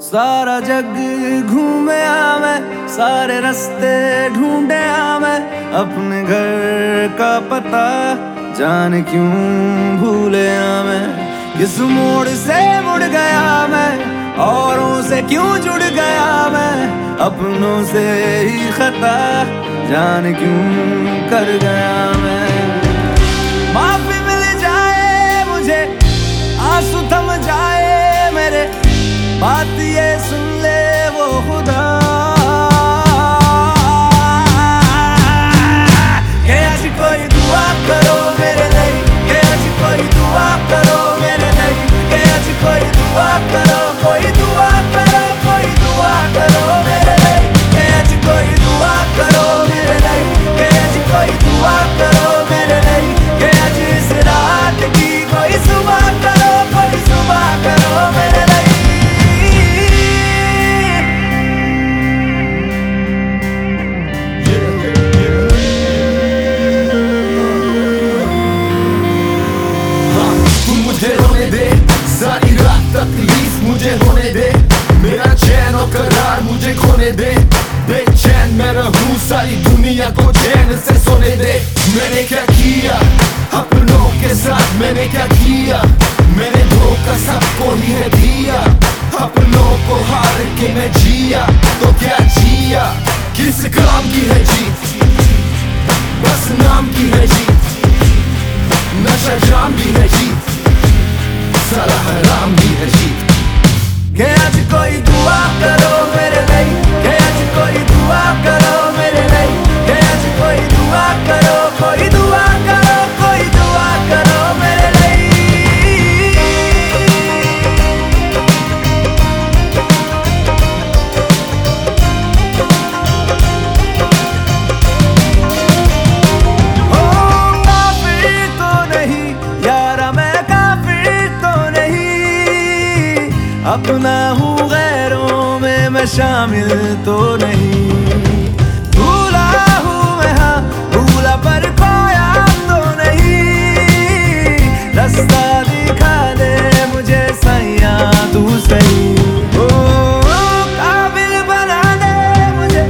सारा जग घूमे मैं सारे रास्ते ढूंढे मैं अपने घर का पता जान क्यों भूले मैं किस मोड़ से मुड़ गया मैं, औरों से क्यों जुड़ गया मैं। अपनों से ही खता जान क्यों कर गया मैं। माफ़ी मिल जाए मुझे, आँसू பார்த்தியே சொல்ல. मुझे रोने दे। सारी रात तकलीफ़ मुझे होने दे। मेरा चैन और करार मुझे खोने दे। बेचैन मैं रहूँ, सारी दुनिया को चैन से सोने दे। मैंने क्या किया? अपनों के साथ मैंने क्या किया? मैंने धोखा सबको अपना हूँ गैरों में, मैं शामिल तो नहीं। भूला हूँ हाँ, भूला पर तो नहीं। दिखा दे मुझे तू सही। बना दे मुझे,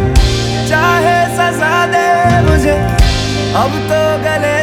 चाहे दे मुझे। अब तो गले